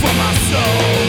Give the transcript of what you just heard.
for my soul.